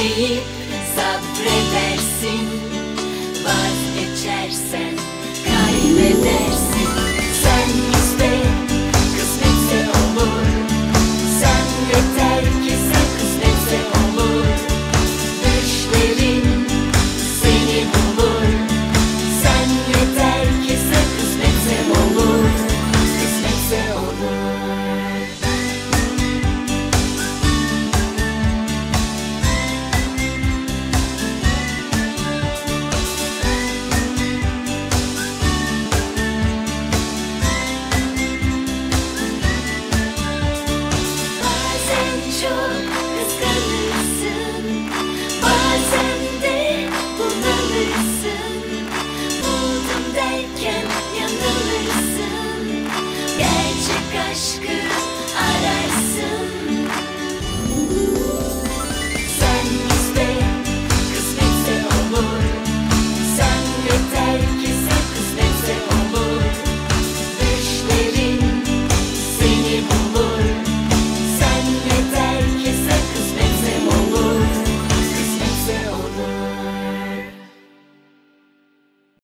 bekleyip sabredersin. Vazgeçersen kaybedersin aşkı